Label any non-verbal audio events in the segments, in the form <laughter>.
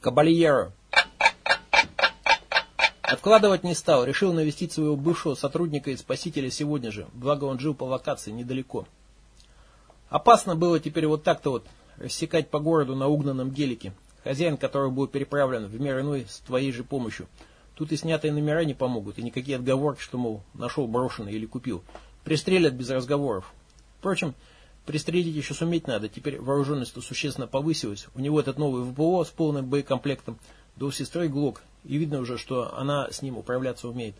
Кабальеро. Откладывать не стал, решил навестить своего бывшего сотрудника и спасителя сегодня же, благо он жил по локации недалеко. Опасно было теперь вот так-то вот рассекать по городу на угнанном гелике, хозяин которого был переправлен в мир иной с твоей же помощью. Тут и снятые номера не помогут, и никакие отговорки, что, мол, нашел брошенный или купил. Пристрелят без разговоров. Впрочем, пристрелить еще суметь надо, теперь вооруженность-то существенно повысилась. У него этот новый ВПО с полным боекомплектом, да у сестры ГЛОК, и видно уже, что она с ним управляться умеет.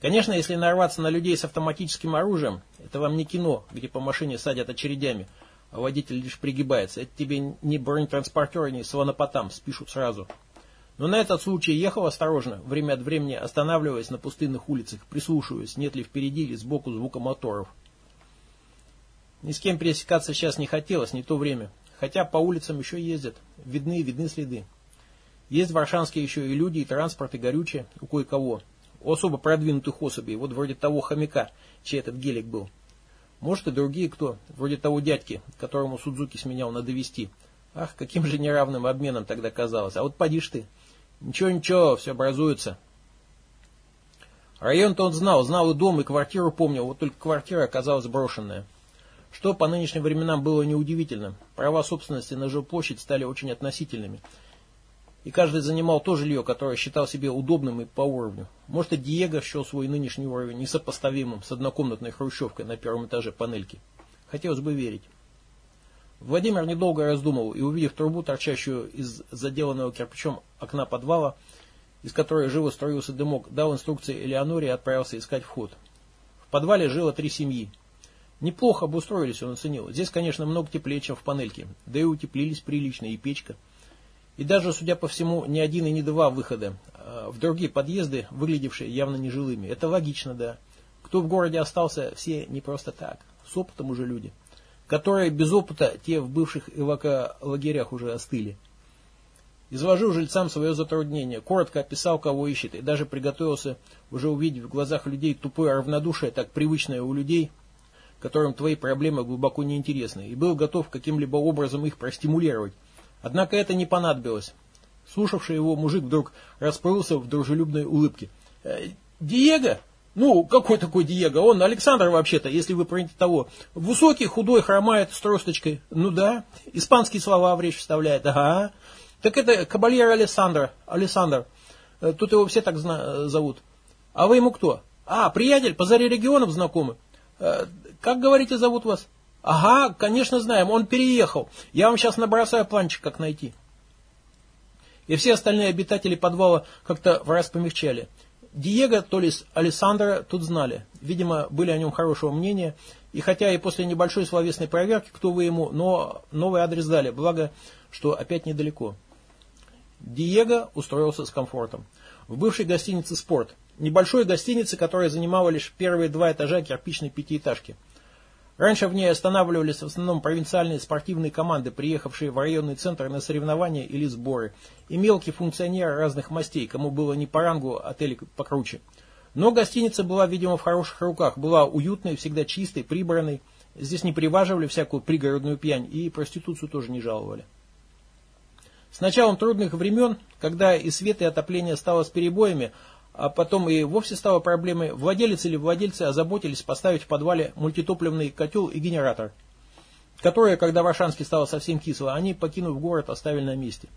Конечно, если нарваться на людей с автоматическим оружием, это вам не кино, где по машине садят очередями, а водитель лишь пригибается. Это тебе не бронетранспортер, не слонопотам, спишут сразу. Но на этот случай ехал осторожно, время от времени останавливаясь на пустынных улицах, прислушиваясь, нет ли впереди или сбоку звука моторов. Ни с кем пересекаться сейчас не хотелось, не то время. Хотя по улицам еще ездят. Видны, видны следы. Есть в Варшанске еще и люди, и транспорт, и горючее, у кое-кого. У особо продвинутых особей, вот вроде того хомяка, чей этот гелик был. Может и другие кто, вроде того дядьки, которому Судзуки сменял на довести. Ах, каким же неравным обменом тогда казалось. А вот поди ты. Ничего-ничего, все образуется. Район-то он знал, знал и дом, и квартиру помнил, вот только квартира оказалась брошенная. Что по нынешним временам было неудивительно. Права собственности на жилплощадь стали очень относительными – и каждый занимал то жилье, которое считал себе удобным и по уровню. Может и Диего счел свой нынешний уровень несопоставимым с однокомнатной хрущевкой на первом этаже панельки. Хотелось бы верить. Владимир недолго раздумывал и, увидев трубу, торчащую из заделанного кирпичом окна подвала, из которой живо строился дымок, дал инструкции Элеоноре и отправился искать вход. В подвале жило три семьи. Неплохо обустроились, он оценил. Здесь, конечно, много теплее, чем в панельке. Да и утеплились прилично, и печка – и даже, судя по всему, не один и не два выхода а в другие подъезды, выглядевшие явно нежилыми. Это логично, да. Кто в городе остался, все не просто так. С опытом уже люди. Которые без опыта, те в бывших эваколагерях уже остыли. Изложил жильцам свое затруднение, коротко описал, кого ищет, и даже приготовился уже увидеть в глазах людей тупое равнодушие, так привычное у людей, которым твои проблемы глубоко неинтересны, и был готов каким-либо образом их простимулировать, Однако это не понадобилось. Слушавший его мужик вдруг расплылся в дружелюбной улыбке. «Э, «Диего? Ну, какой такой Диего? Он Александр вообще-то, если вы про того. Высокий, худой, хромает, с тросточкой. Ну да, испанские слова в речь вставляет. Ага. Так это Кабальер Александр. Александр. Э, тут его все так зовут. А вы ему кто? А, приятель, по заре регионов знакомы. Как, говорите, зовут вас? Ага, конечно знаем, он переехал. Я вам сейчас набросаю планчик, как найти. И все остальные обитатели подвала как-то в раз помягчали. Диего, то ли Александра тут знали. Видимо, были о нем хорошего мнения. И хотя и после небольшой словесной проверки, кто вы ему, но новый адрес дали. Благо, что опять недалеко. Диего устроился с комфортом. В бывшей гостинице «Спорт». Небольшой гостинице, которая занимала лишь первые два этажа кирпичной пятиэтажки – Раньше в ней останавливались в основном провинциальные спортивные команды, приехавшие в районный центр на соревнования или сборы, и мелкие функционеры разных мастей, кому было не по рангу отель покруче. Но гостиница была, видимо, в хороших руках, была уютной, всегда чистой, прибранной. Здесь не приваживали всякую пригородную пьянь и проституцию тоже не жаловали. С началом трудных времен, когда и свет, и отопление стало с перебоями, а потом и вовсе стало проблемой, владелец или владельцы озаботились поставить в подвале мультитопливный котел и генератор, которые, когда в Аршанске стало совсем кисло, они, покинув город, оставили на месте.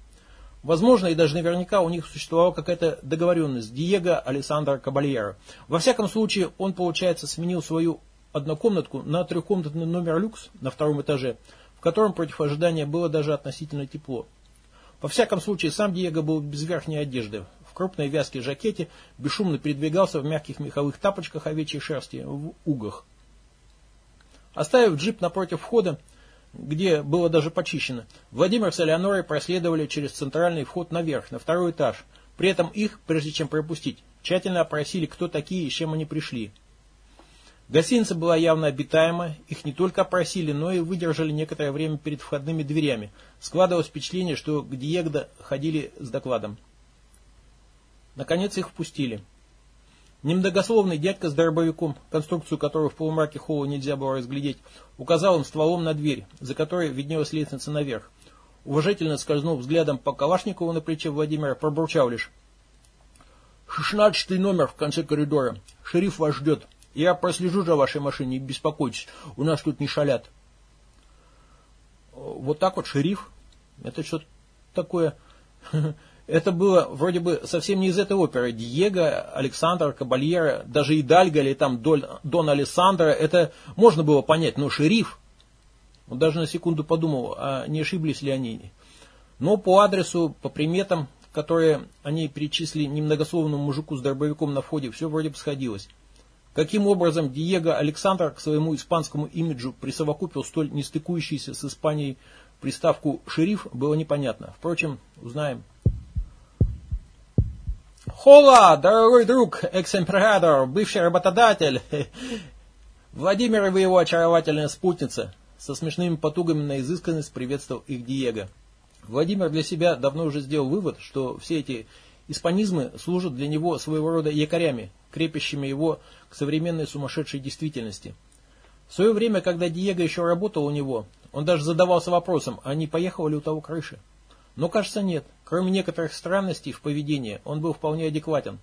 Возможно, и даже наверняка у них существовала какая-то договоренность Диего Александра Кабальера. Во всяком случае, он, получается, сменил свою однокомнатку на трехкомнатный номер люкс на втором этаже, в котором против ожидания было даже относительно тепло. Во всяком случае, сам Диего был без верхней одежды, в крупной вязке жакете, бесшумно передвигался в мягких меховых тапочках овечьей шерсти в угах. Оставив джип напротив входа, где было даже почищено, Владимир с Элеонорой проследовали через центральный вход наверх, на второй этаж. При этом их, прежде чем пропустить, тщательно опросили, кто такие и с чем они пришли. Гостиница была явно обитаема, их не только опросили, но и выдержали некоторое время перед входными дверями. Складывалось впечатление, что к Диегдо ходили с докладом. Наконец их впустили. Немногословный дядька с дробовиком, конструкцию которого в полумраке холла нельзя было разглядеть, указал им стволом на дверь, за которой виднелась лестница наверх. уважительно скользнув взглядом по Калашникову на плече Владимира, пробурчал лишь. «Шестнадцатый номер в конце коридора. Шериф вас ждет. Я прослежу за вашей машиной, не беспокойтесь, у нас тут не шалят». Вот так вот шериф. Это что такое... <laughs> Это было вроде бы совсем не из этой оперы. Диего, Александр, Кабальера, даже и Дальга или там Дон, Дон Алессандро, это можно было понять, но шериф, он даже на секунду подумал, а не ошиблись ли они. Но по адресу, по приметам, которые они перечислили немногословному мужику с дробовиком на входе, все вроде бы сходилось. Каким образом Диего Александр к своему испанскому имиджу присовокупил столь нестыкующийся с Испанией приставку «шериф», было непонятно. Впрочем, узнаем. Хола, дорогой друг, экс-император, бывший работодатель, <laughs> Владимир и вы его очаровательная спутница, со смешными потугами на изысканность приветствовал их Диего. Владимир для себя давно уже сделал вывод, что все эти испанизмы служат для него своего рода якорями, крепящими его к современной сумасшедшей действительности. В свое время, когда Диего еще работал у него, он даже задавался вопросом, а не поехала ли у того крыши. Но, кажется, нет. Кроме некоторых странностей в поведении, он был вполне адекватен.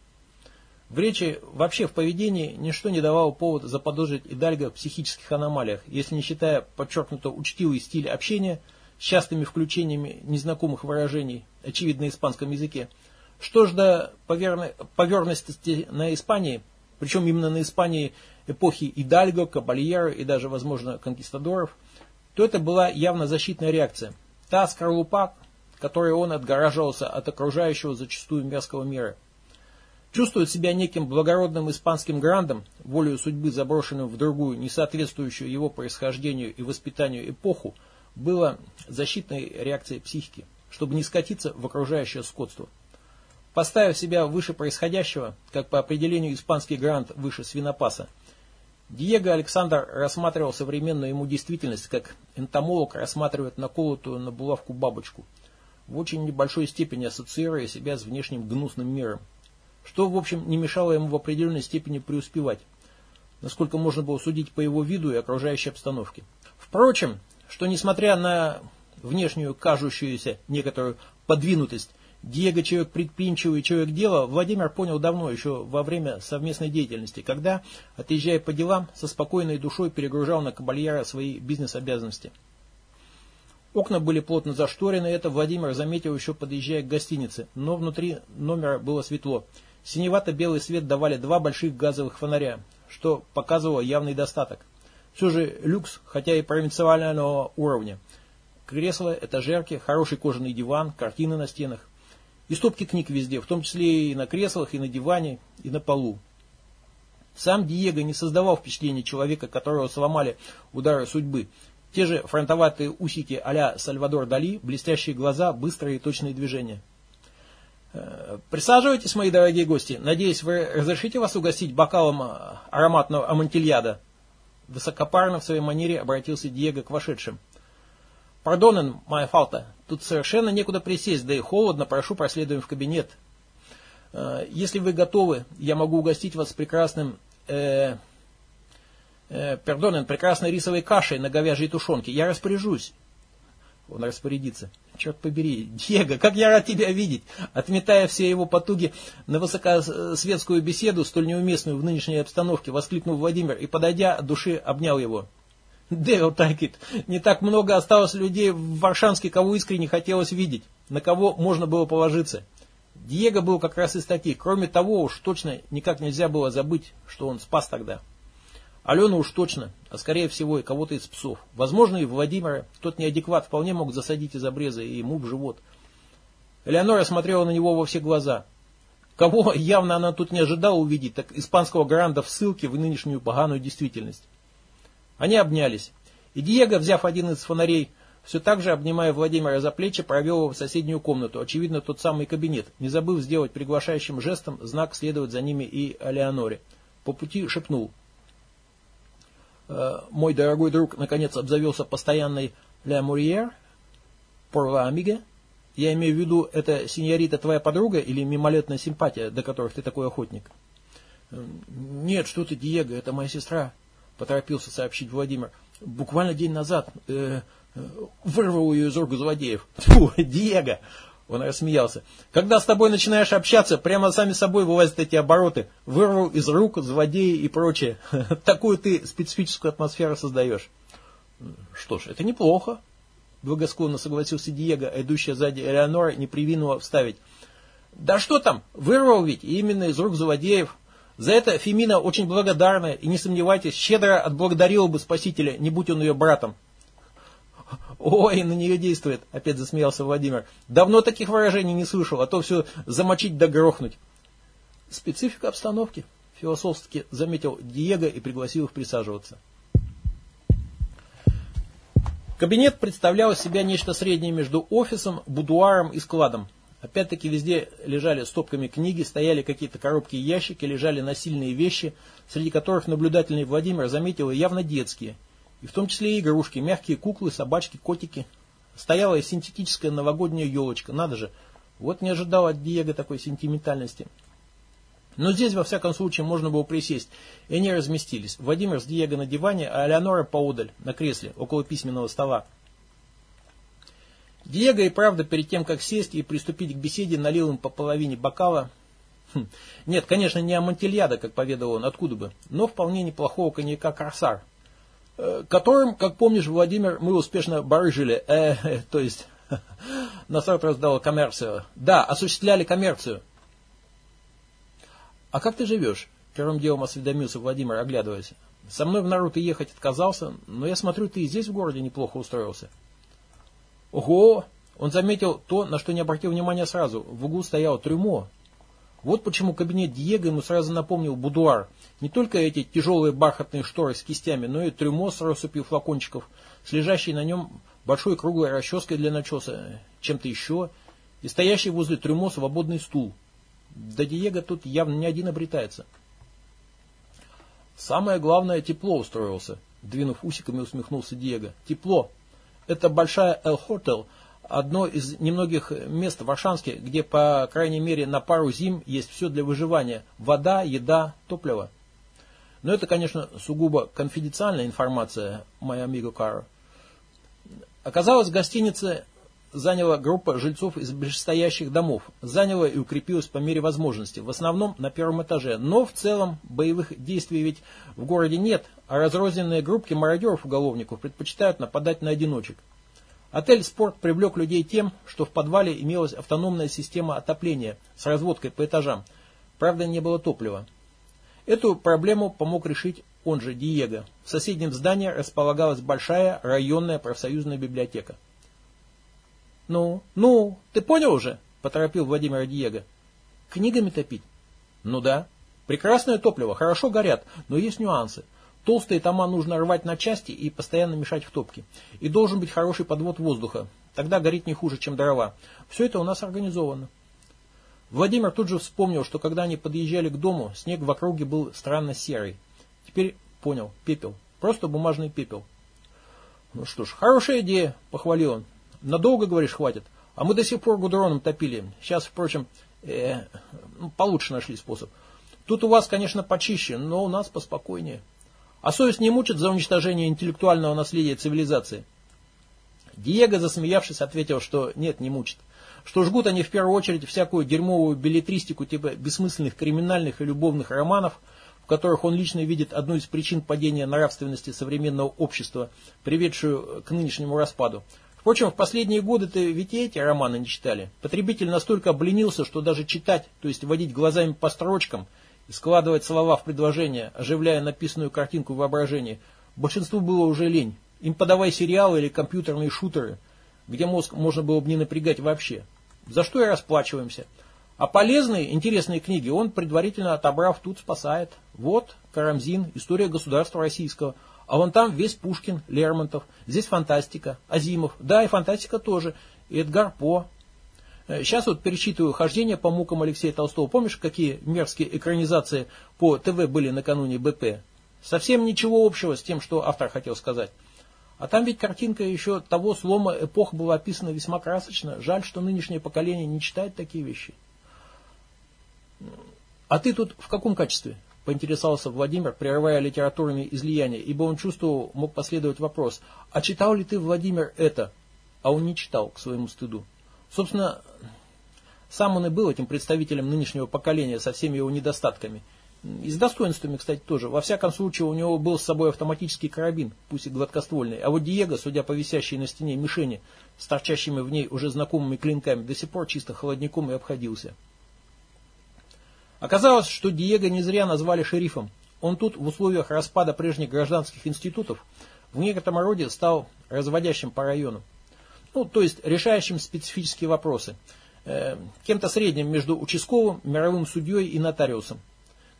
В речи, вообще в поведении, ничто не давало повод заподозрить Идальго в психических аномалиях, если не считая подчеркнуто учтивый стиль общения с частыми включениями незнакомых выражений, очевидно, на испанском языке. Что ж до поверхности на Испании, причем именно на Испании эпохи Идальго, Кабальера и даже, возможно, конкистадоров, то это была явно защитная реакция. Та скорлупа, которой он отгораживался от окружающего зачастую мерзкого мира. Чувствует себя неким благородным испанским грандом, волею судьбы заброшенным в другую, не соответствующую его происхождению и воспитанию эпоху, было защитной реакцией психики, чтобы не скатиться в окружающее скотство. Поставив себя выше происходящего, как по определению испанский грант выше свинопаса, Диего Александр рассматривал современную ему действительность, как энтомолог рассматривает наколотую на булавку бабочку – в очень небольшой степени ассоциируя себя с внешним гнусным миром, что, в общем, не мешало ему в определенной степени преуспевать, насколько можно было судить по его виду и окружающей обстановке. Впрочем, что несмотря на внешнюю кажущуюся некоторую подвинутость, Диего человек предприимчивый, человек дела, Владимир понял давно, еще во время совместной деятельности, когда, отъезжая по делам, со спокойной душой перегружал на кабальера свои бизнес-обязанности. Окна были плотно зашторены, это Владимир заметил еще подъезжая к гостинице, но внутри номера было светло. Синевато-белый свет давали два больших газовых фонаря, что показывало явный достаток. Все же люкс, хотя и провинциального уровня. Кресла, этажерки, хороший кожаный диван, картины на стенах. И стопки книг везде, в том числе и на креслах, и на диване, и на полу. Сам Диего не создавал впечатления человека, которого сломали удары судьбы. Те же фронтоватые усики а Сальвадор Дали, блестящие глаза, быстрые и точные движения. Э, присаживайтесь, мои дорогие гости. Надеюсь, вы разрешите вас угостить бокалом э, ароматного амантильяда. Высокопарно в своей манере обратился Диего к вошедшим. Пардонен, моя фалта, тут совершенно некуда присесть, да и холодно, прошу, проследуем в кабинет. Э, если вы готовы, я могу угостить вас прекрасным э, пердонен, прекрасной рисовой кашей на говяжьей тушенке. Я распоряжусь. Он распорядится. Черт побери, Диего, как я рад тебя видеть. Отметая все его потуги на высокосветскую беседу, столь неуместную в нынешней обстановке, воскликнул Владимир и, подойдя души, обнял его. Девил Тайкет, не так много осталось людей в Варшанске, кого искренне хотелось видеть, на кого можно было положиться. Диего был как раз из таких. Кроме того, уж точно никак нельзя было забыть, что он спас тогда. Алену уж точно, а скорее всего и кого-то из псов. Возможно и Владимира, тот неадекват вполне мог засадить из обреза и ему в живот. Элеонора смотрела на него во все глаза. Кого явно она тут не ожидала увидеть, так испанского гранда в ссылке в нынешнюю поганую действительность. Они обнялись. И Диего, взяв один из фонарей, все так же, обнимая Владимира за плечи, провел его в соседнюю комнату, очевидно, тот самый кабинет, не забыв сделать приглашающим жестом знак следовать за ними и Алеоноре. По пути шепнул – мой дорогой друг наконец обзавелся постоянной «Ля Мурьер», «Порва Амига». Я имею в виду, это сеньорита твоя подруга или мимолетная симпатия, до которых ты такой охотник? Э, нет, что ты, Диего, это моя сестра, поторопился сообщить Владимир. Буквально день назад э, Вырвал ее из рук злодеев. Фу, Диего! Он рассмеялся. Когда с тобой начинаешь общаться, прямо сами собой вылазят эти обороты. Вырвал из рук, злодеи и прочее. <laughs> Такую ты специфическую атмосферу создаешь. Что ж, это неплохо. Благосклонно согласился Диего, а идущая сзади Элеонора не привинула вставить. Да что там, вырвал ведь именно из рук злодеев. За это Фемина очень благодарна и, не сомневайтесь, щедро отблагодарила бы спасителя, не будь он ее братом. Ой, на нее действует, опять засмеялся Владимир. Давно таких выражений не слышал, а то все замочить да грохнуть. Специфика обстановки, философски заметил Диего и пригласил их присаживаться. Кабинет представлял из себя нечто среднее между офисом, будуаром и складом. Опять-таки везде лежали стопками книги, стояли какие-то коробки и ящики, лежали насильные вещи, среди которых наблюдательный Владимир заметил явно детские – и в том числе и игрушки, мягкие куклы, собачки, котики. Стояла и синтетическая новогодняя елочка, надо же. Вот не ожидал от Диего такой сентиментальности. Но здесь, во всяком случае, можно было присесть, и они разместились. Владимир с Диего на диване, а Элеонора поодаль, на кресле, около письменного стола. Диего и правда, перед тем, как сесть и приступить к беседе, налил им по половине бокала. Хм. Нет, конечно, не амантильяда, как поведал он, откуда бы, но вполне неплохого коньяка «Корсар», которым, как помнишь, Владимир, мы успешно барыжили, э, э, <laughs> то есть <laughs> на старт раздала коммерцию. Да, осуществляли коммерцию. А как ты живешь? Первым делом осведомился Владимир, оглядываясь. Со мной в народ и ехать отказался, но я смотрю, ты и здесь в городе неплохо устроился. Ого! Он заметил то, на что не обратил внимания сразу. В углу стояло трюмо, вот почему кабинет Диего ему сразу напомнил будуар. Не только эти тяжелые бархатные шторы с кистями, но и трюмо с россыпью флакончиков, с лежащей на нем большой круглой расческой для начеса, чем-то еще, и стоящий возле трюмо свободный стул. Да Диего тут явно не один обретается. Самое главное, тепло устроился, двинув усиками, усмехнулся Диего. Тепло. Это большая Эл Хотел одно из немногих мест в Аршанске, где, по крайней мере, на пару зим есть все для выживания. Вода, еда, топливо. Но это, конечно, сугубо конфиденциальная информация, моя амиго Каро. Оказалось, гостиница заняла группа жильцов из ближайших домов. Заняла и укрепилась по мере возможности. В основном на первом этаже. Но в целом боевых действий ведь в городе нет, а разрозненные группки мародеров-уголовников предпочитают нападать на одиночек. Отель «Спорт» привлек людей тем, что в подвале имелась автономная система отопления с разводкой по этажам. Правда, не было топлива. Эту проблему помог решить он же Диего. В соседнем здании располагалась большая районная профсоюзная библиотека. «Ну, ну, ты понял уже?» – поторопил Владимир Диего. «Книгами топить?» «Ну да. Прекрасное топливо, хорошо горят, но есть нюансы – Толстые тома нужно рвать на части и постоянно мешать в топке. И должен быть хороший подвод воздуха. Тогда горит не хуже, чем дрова. Все это у нас организовано. Владимир тут же вспомнил, что когда они подъезжали к дому, снег в округе был странно серый. Теперь понял, пепел. Просто бумажный пепел. Ну что ж, хорошая идея, похвалил он. Надолго, говоришь, хватит? А мы до сих пор гудроном топили. Сейчас, впрочем, э, ну, получше нашли способ. Тут у вас, конечно, почище, но у нас поспокойнее. А совесть не мучит за уничтожение интеллектуального наследия цивилизации? Диего, засмеявшись, ответил, что нет, не мучит. Что жгут они в первую очередь всякую дерьмовую билетристику типа бессмысленных криминальных и любовных романов, в которых он лично видит одну из причин падения нравственности современного общества, приведшую к нынешнему распаду. Впрочем, в последние годы-то ведь и эти романы не читали. Потребитель настолько обленился, что даже читать, то есть водить глазами по строчкам – складывать слова в предложения, оживляя написанную картинку в воображении, большинству было уже лень. Им подавай сериалы или компьютерные шутеры, где мозг можно было бы не напрягать вообще. За что и расплачиваемся. А полезные, интересные книги он, предварительно отобрав, тут спасает. Вот, Карамзин, история государства российского. А вон там весь Пушкин, Лермонтов. Здесь фантастика, Азимов. Да, и фантастика тоже. Эдгар По, Сейчас вот перечитываю хождение по мукам Алексея Толстого. Помнишь, какие мерзкие экранизации по ТВ были накануне БП? Совсем ничего общего с тем, что автор хотел сказать. А там ведь картинка еще того слома эпох была описана весьма красочно. Жаль, что нынешнее поколение не читает такие вещи. А ты тут в каком качестве? поинтересовался Владимир, прерывая литературные излияния, ибо он чувствовал, мог последовать вопрос. А читал ли ты, Владимир, это? А он не читал, к своему стыду. Собственно, сам он и был этим представителем нынешнего поколения со всеми его недостатками. И с достоинствами, кстати, тоже. Во всяком случае, у него был с собой автоматический карабин, пусть и гладкоствольный. А вот Диего, судя по висящей на стене мишени, с торчащими в ней уже знакомыми клинками, до сих пор чисто холодником и обходился. Оказалось, что Диего не зря назвали шерифом. Он тут в условиях распада прежних гражданских институтов в некотором роде стал разводящим по району. Ну, то есть решающим специфические вопросы. Э, кем-то средним между участковым, мировым судьей и нотариусом.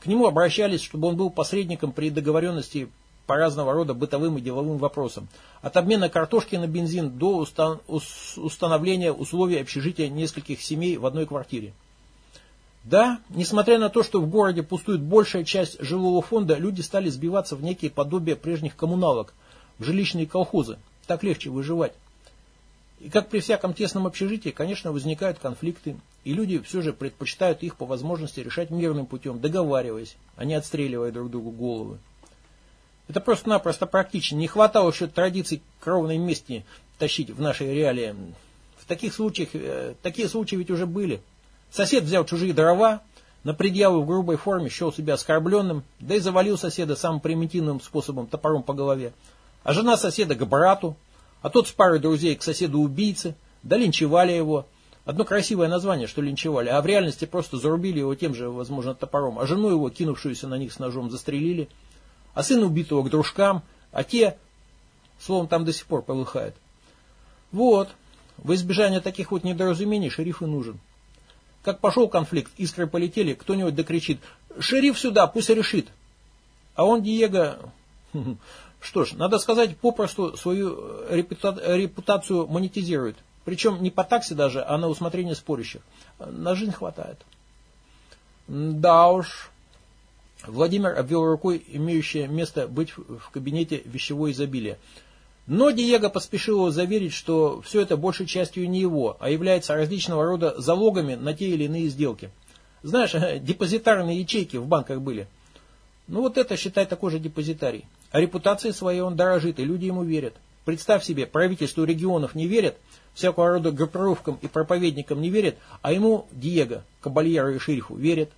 К нему обращались, чтобы он был посредником при договоренности по разного рода бытовым и деловым вопросам. От обмена картошки на бензин до установления условий общежития нескольких семей в одной квартире. Да, несмотря на то, что в городе пустует большая часть жилого фонда, люди стали сбиваться в некие подобия прежних коммуналок, в жилищные колхозы. Так легче выживать. И как при всяком тесном общежитии, конечно, возникают конфликты, и люди все же предпочитают их по возможности решать мирным путем, договариваясь, а не отстреливая друг другу головы. Это просто-напросто практично. Не хватало еще традиций кровной мести тащить в нашей реалии. В таких случаях, э, такие случаи ведь уже были. Сосед взял чужие дрова, на предъяву в грубой форме счел себя оскорбленным, да и завалил соседа самым примитивным способом, топором по голове. А жена соседа к брату, а тот с парой друзей к соседу-убийце, да линчевали его. Одно красивое название, что линчевали, а в реальности просто зарубили его тем же, возможно, топором, а жену его, кинувшуюся на них с ножом, застрелили, а сына убитого к дружкам, а те, словом, там до сих пор полыхает. Вот, в избежание таких вот недоразумений шериф и нужен. Как пошел конфликт, искры полетели, кто-нибудь докричит «Шериф сюда, пусть решит!» А он, Диего, <laughs> что ж, надо сказать, попросту свою репутацию монетизирует. Причем не по такси даже, а на усмотрение спорящих. На жизнь хватает. Да уж. Владимир обвел рукой имеющее место быть в кабинете вещевого изобилия. Но Диего поспешил заверить, что все это большей частью не его, а является различного рода залогами на те или иные сделки. Знаешь, <laughs> депозитарные ячейки в банках были. Ну вот это, считай, такой же депозитарий. А репутацией своей он дорожит, и люди ему верят. Представь себе, правительству регионов не верят, всякого рода группировкам и проповедникам не верят, а ему, Диего, кабальеру и шерифу, верят.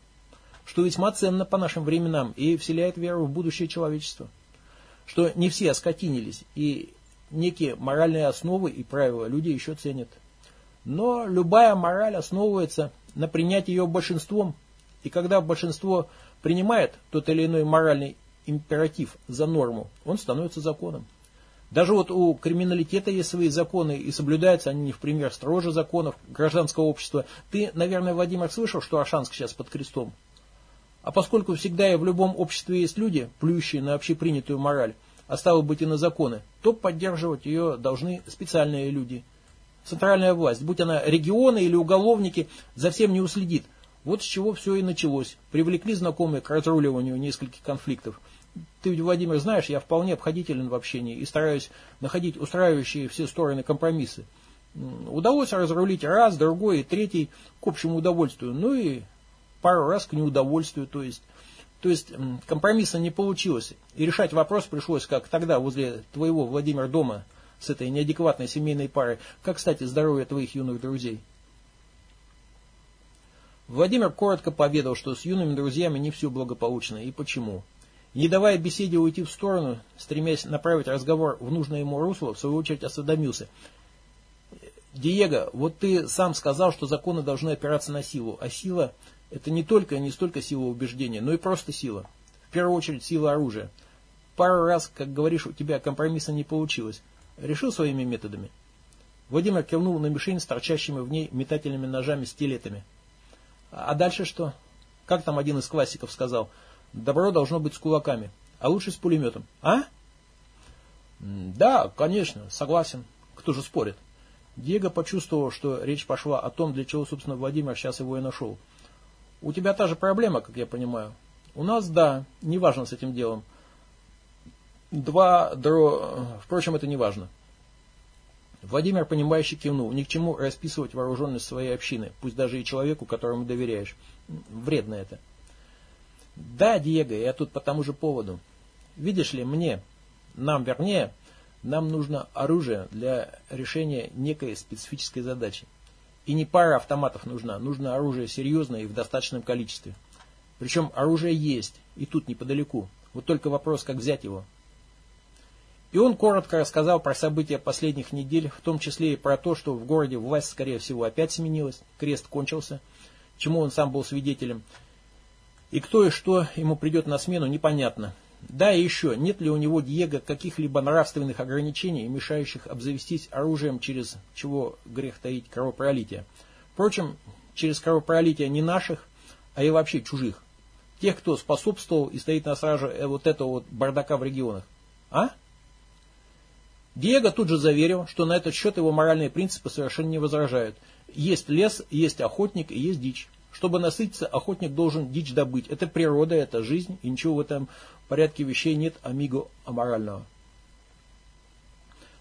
Что весьма ценно по нашим временам и вселяет веру в будущее человечества. Что не все оскотинились, и некие моральные основы и правила люди еще ценят. Но любая мораль основывается на принятии ее большинством, и когда большинство принимает тот или иной моральный императив за норму, он становится законом. Даже вот у криминалитета есть свои законы, и соблюдаются они не в пример строже законов гражданского общества. Ты, наверное, Владимир, слышал, что Ашанск сейчас под крестом? А поскольку всегда и в любом обществе есть люди, плюющие на общепринятую мораль, а стало быть и на законы, то поддерживать ее должны специальные люди. Центральная власть, будь она регионы или уголовники, за всем не уследит. Вот с чего все и началось. Привлекли знакомые к разруливанию нескольких конфликтов. Ты Владимир, знаешь, я вполне обходителен в общении и стараюсь находить устраивающие все стороны компромиссы. Удалось разрулить раз, другой и третий к общему удовольствию, ну и пару раз к неудовольствию, то есть то есть компромисса не получилось. И решать вопрос пришлось, как тогда возле твоего, Владимир, дома с этой неадекватной семейной парой. Как, кстати, здоровье твоих юных друзей? Владимир коротко поведал, что с юными друзьями не все благополучно и почему. Не давая беседе уйти в сторону, стремясь направить разговор в нужное ему русло, в свою очередь осведомился. «Диего, вот ты сам сказал, что законы должны опираться на силу, а сила это не только не столько сила убеждения, но и просто сила. В первую очередь сила оружия. Пару раз, как говоришь, у тебя компромисса не получилось. Решил своими методами? Владимир кивнул на мишень с торчащими в ней метательными ножами-стилетами. А дальше что? Как там один из классиков сказал? Добро должно быть с кулаками, а лучше с пулеметом. А? Да, конечно, согласен. Кто же спорит? Диего почувствовал, что речь пошла о том, для чего, собственно, Владимир сейчас его и нашел. У тебя та же проблема, как я понимаю. У нас, да, не важно с этим делом. Два дро... Впрочем, это не важно. Владимир, понимающе кивнул. Ни к чему расписывать вооруженность своей общины, пусть даже и человеку, которому доверяешь. Вредно это. Да, Диего, я тут по тому же поводу. Видишь ли, мне, нам вернее, нам нужно оружие для решения некой специфической задачи. И не пара автоматов нужна, нужно оружие серьезное и в достаточном количестве. Причем оружие есть, и тут неподалеку. Вот только вопрос, как взять его. И он коротко рассказал про события последних недель, в том числе и про то, что в городе власть, скорее всего, опять сменилась, крест кончился, чему он сам был свидетелем. И кто и что ему придет на смену, непонятно. Да, и еще, нет ли у него Диего каких-либо нравственных ограничений, мешающих обзавестись оружием, через чего грех таить кровопролитие. Впрочем, через кровопролитие не наших, а и вообще чужих. Тех, кто способствовал и стоит на страже э, вот этого вот бардака в регионах. А? Диего тут же заверил, что на этот счет его моральные принципы совершенно не возражают. Есть лес, есть охотник и есть дичь. Чтобы насытиться, охотник должен дичь добыть. Это природа, это жизнь, и ничего в этом порядке вещей нет амиго аморального.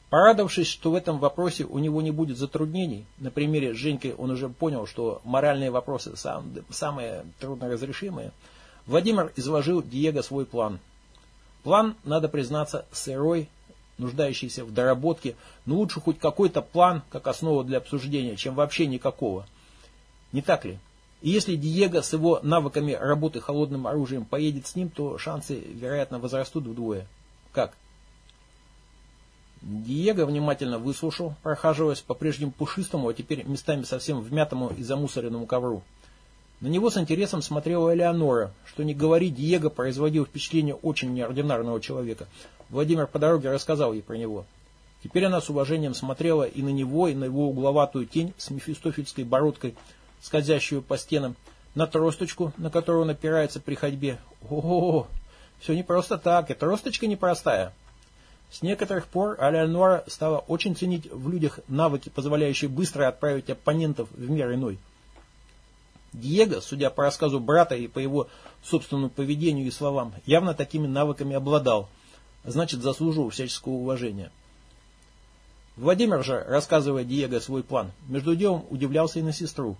Порадовавшись, что в этом вопросе у него не будет затруднений, на примере с Женькой он уже понял, что моральные вопросы сам, самые трудноразрешимые, Владимир изложил Диего свой план. План, надо признаться, сырой, нуждающийся в доработке, но лучше хоть какой-то план, как основа для обсуждения, чем вообще никакого. Не так ли? И если Диего с его навыками работы холодным оружием поедет с ним, то шансы, вероятно, возрастут вдвое. Как? Диего внимательно выслушал, прохаживаясь по прежнему пушистому, а теперь местами совсем вмятому и замусоренному ковру. На него с интересом смотрела Элеонора. Что не говори, Диего производил впечатление очень неординарного человека. Владимир по дороге рассказал ей про него. Теперь она с уважением смотрела и на него, и на его угловатую тень с мефистофельской бородкой, скользящую по стенам, на тросточку, на которую он опирается при ходьбе. О, все не просто так, и тросточка непростая. С некоторых пор Алеонора стала очень ценить в людях навыки, позволяющие быстро отправить оппонентов в мир иной. Диего, судя по рассказу брата и по его собственному поведению и словам, явно такими навыками обладал, значит заслуживал всяческого уважения. Владимир же, рассказывая Диего свой план, между делом удивлялся и на сестру.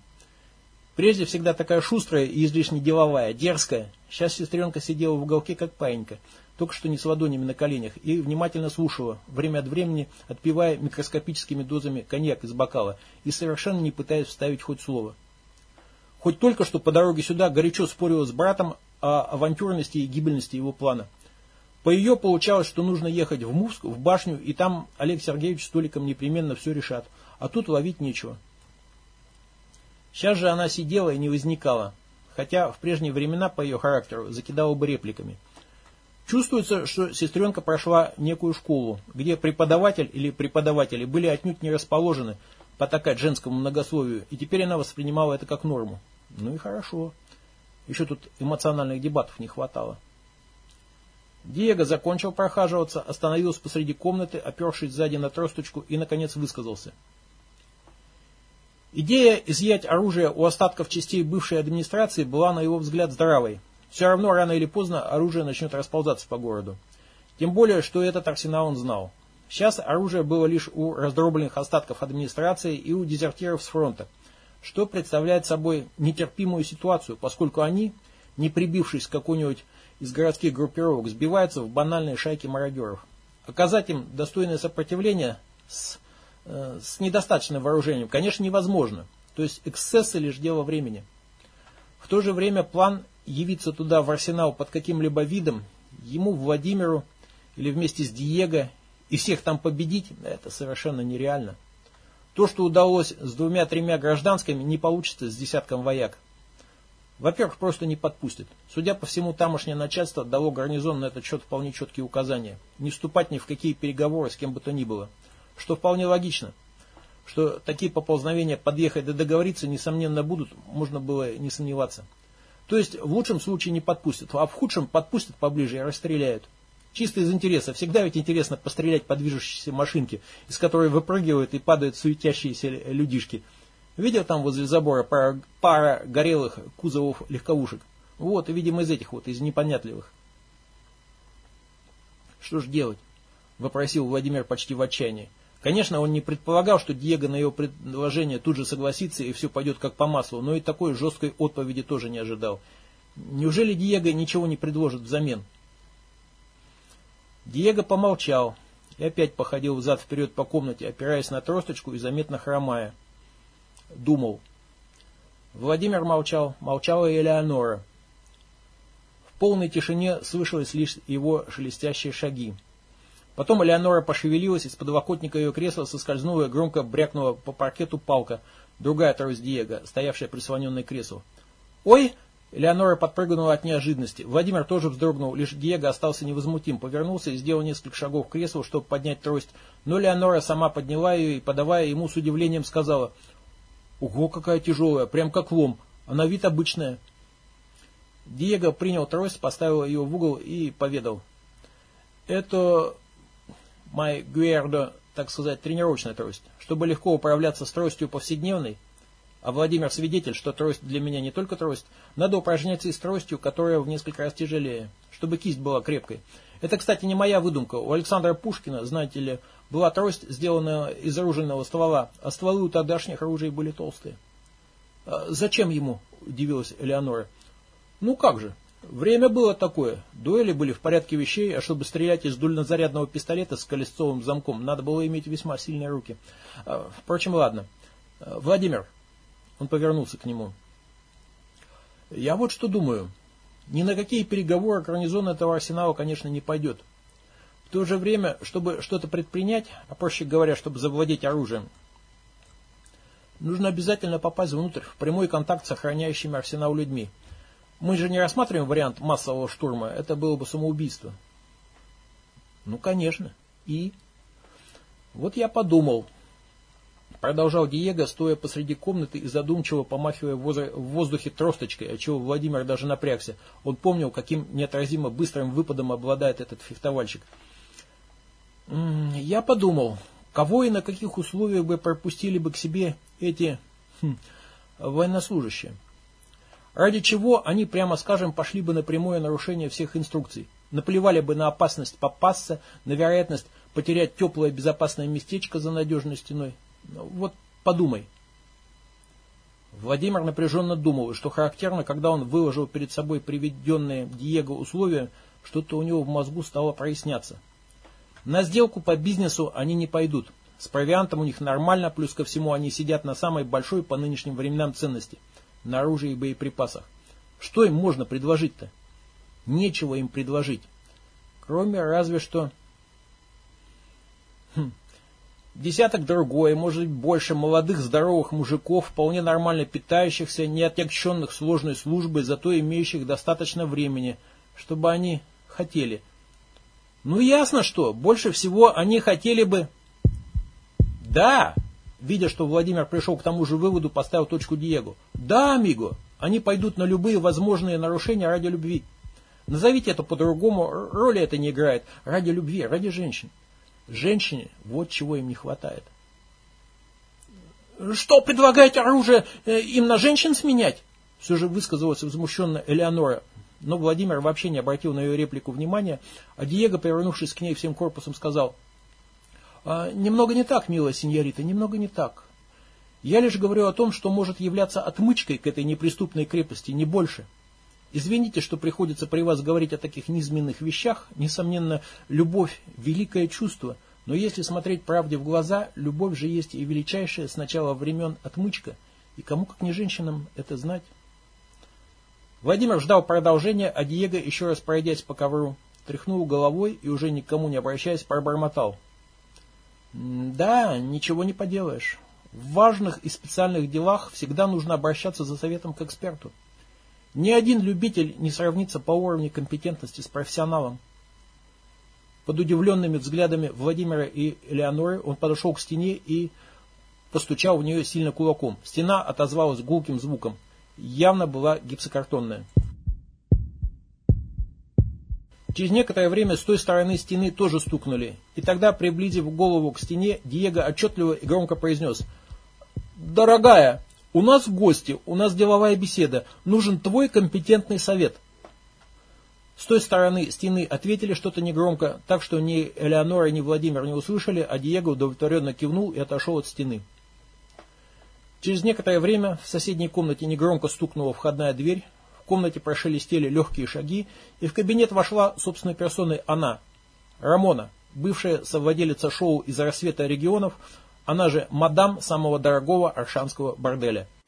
Прежде всегда такая шустрая и излишне деловая, дерзкая. Сейчас сестренка сидела в уголке, как паинька, только что не с ладонями на коленях, и внимательно слушала, время от времени отпивая микроскопическими дозами коньяк из бокала и совершенно не пытаясь вставить хоть слово. Хоть только что по дороге сюда горячо спорила с братом о авантюрности и гибельности его плана. По ее получалось, что нужно ехать в Мувск, в башню, и там Олег Сергеевич с Толиком непременно все решат, а тут ловить нечего. Сейчас же она сидела и не возникала, хотя в прежние времена по ее характеру закидала бы репликами. Чувствуется, что сестренка прошла некую школу, где преподаватель или преподаватели были отнюдь не расположены потакать женскому многословию, и теперь она воспринимала это как норму. Ну и хорошо. Еще тут эмоциональных дебатов не хватало. Диего закончил прохаживаться, остановился посреди комнаты, опершись сзади на тросточку и, наконец, высказался. Идея изъять оружие у остатков частей бывшей администрации была, на его взгляд, здравой. Все равно, рано или поздно, оружие начнет расползаться по городу. Тем более, что этот арсенал он знал. Сейчас оружие было лишь у раздробленных остатков администрации и у дезертиров с фронта, что представляет собой нетерпимую ситуацию, поскольку они, не прибившись к какой-нибудь из городских группировок, сбиваются в банальные шайки мародеров. Оказать им достойное сопротивление с, с недостаточным вооружением, конечно, невозможно. То есть эксцессы лишь дело времени. В то же время план явиться туда в арсенал под каким-либо видом, ему, Владимиру, или вместе с Диего, и всех там победить, это совершенно нереально. То, что удалось с двумя-тремя гражданскими, не получится с десятком вояк. Во-первых, просто не подпустят. Судя по всему, тамошнее начальство дало гарнизон на этот счет вполне четкие указания. Не вступать ни в какие переговоры с кем бы то ни было. Что вполне логично. Что такие поползновения подъехать да договориться, несомненно, будут, можно было не сомневаться. То есть, в лучшем случае не подпустят, а в худшем подпустят поближе и расстреляют. Чисто из интереса. Всегда ведь интересно пострелять по движущейся машинке, из которой выпрыгивают и падают суетящиеся людишки. Видел там возле забора пара, пара горелых кузовов легковушек? Вот, и, видимо, из этих вот, из непонятливых. Что ж делать? Вопросил Владимир почти в отчаянии. Конечно, он не предполагал, что Диего на его предложение тут же согласится и все пойдет как по маслу, но и такой жесткой отповеди тоже не ожидал. Неужели Диего ничего не предложит взамен? Диего помолчал и опять походил взад-вперед по комнате, опираясь на тросточку и заметно хромая. Думал. Владимир молчал, молчала и Элеонора. В полной тишине слышалось лишь его шелестящие шаги. Потом Элеонора пошевелилась, из подлокотника ее кресла соскользнула и громко брякнула по паркету палка, другая трость Диего, стоявшая прислоненной к креслу. «Ой!» Элеонора подпрыгнула от неожиданности. Владимир тоже вздрогнул, лишь Диего остался невозмутим, повернулся и сделал несколько шагов к креслу, чтобы поднять трость. Но Элеонора сама подняла ее и, подавая ему с удивлением, сказала, «Ого, какая тяжелая, прям как лом, а на вид обычная». Диего принял трость, поставил ее в угол и поведал. «Это май гуэрдо, так сказать, тренировочная трость. Чтобы легко управляться с тростью повседневной, а Владимир свидетель, что трость для меня не только трость, надо упражняться и с тростью, которая в несколько раз тяжелее, чтобы кисть была крепкой. Это, кстати, не моя выдумка. У Александра Пушкина, знаете ли, была трость, сделанная из оружейного ствола, а стволы у тогдашних оружий были толстые. «А «Зачем ему?» – удивилась Элеонора. «Ну как же, Время было такое. Дуэли были в порядке вещей, а чтобы стрелять из дульнозарядного пистолета с колесцовым замком, надо было иметь весьма сильные руки. А, впрочем, ладно. А, Владимир. Он повернулся к нему. Я вот что думаю. Ни на какие переговоры гарнизон этого арсенала, конечно, не пойдет. В то же время, чтобы что-то предпринять, а проще говоря, чтобы завладеть оружием, нужно обязательно попасть внутрь, в прямой контакт с охраняющими арсенал людьми. Мы же не рассматриваем вариант массового штурма, это было бы самоубийство. Ну, конечно. И? Вот я подумал, продолжал Диего, стоя посреди комнаты и задумчиво помахивая в воздухе тросточкой, отчего Владимир даже напрягся. Он помнил, каким неотразимо быстрым выпадом обладает этот фехтовальщик. Я подумал, кого и на каких условиях бы пропустили бы к себе эти хм, военнослужащие. Ради чего они, прямо скажем, пошли бы на прямое нарушение всех инструкций. Наплевали бы на опасность попасться, на вероятность потерять теплое безопасное местечко за надежной стеной. Ну, вот подумай. Владимир напряженно думал, что характерно, когда он выложил перед собой приведенные Диего условия, что-то у него в мозгу стало проясняться. На сделку по бизнесу они не пойдут. С провиантом у них нормально, плюс ко всему они сидят на самой большой по нынешним временам ценности – на оружии и боеприпасах. Что им можно предложить-то? Нечего им предложить. Кроме разве что... Хм. Десяток другое, может быть больше молодых здоровых мужиков, вполне нормально питающихся, не отягченных сложной службой, зато имеющих достаточно времени, чтобы они хотели. Ну ясно что, больше всего они хотели бы... Да, видя, что Владимир пришел к тому же выводу, поставил точку Диего. Да, Амиго, они пойдут на любые возможные нарушения ради любви. Назовите это по-другому, роли это не играет. Ради любви, ради женщин. Женщине вот чего им не хватает. Что предлагаете оружие э, им на женщин сменять? Все же высказалась возмущенно Элеонора. Но Владимир вообще не обратил на ее реплику внимания, а Диего, повернувшись к ней всем корпусом, сказал – немного не так, милая сеньорита, немного не так. Я лишь говорю о том, что может являться отмычкой к этой неприступной крепости, не больше. Извините, что приходится при вас говорить о таких низменных вещах. Несомненно, любовь – великое чувство. Но если смотреть правде в глаза, любовь же есть и величайшая с начала времен отмычка. И кому, как не женщинам, это знать? Владимир ждал продолжения, а Диего, еще раз пройдясь по ковру, тряхнул головой и уже никому не обращаясь, пробормотал – да, ничего не поделаешь. В важных и специальных делах всегда нужно обращаться за советом к эксперту. Ни один любитель не сравнится по уровню компетентности с профессионалом. Под удивленными взглядами Владимира и Элеоноры он подошел к стене и постучал в нее сильно кулаком. Стена отозвалась гулким звуком. Явно была гипсокартонная. Через некоторое время с той стороны стены тоже стукнули. И тогда, приблизив голову к стене, Диего отчетливо и громко произнес. «Дорогая, у нас гости, у нас деловая беседа. Нужен твой компетентный совет». С той стороны стены ответили что-то негромко, так что ни Элеонора, ни Владимир не услышали, а Диего удовлетворенно кивнул и отошел от стены. Через некоторое время в соседней комнате негромко стукнула входная дверь, комнате прошелестели легкие шаги, и в кабинет вошла собственной персоной она, Рамона, бывшая совладелица шоу из рассвета регионов, она же мадам самого дорогого аршанского борделя –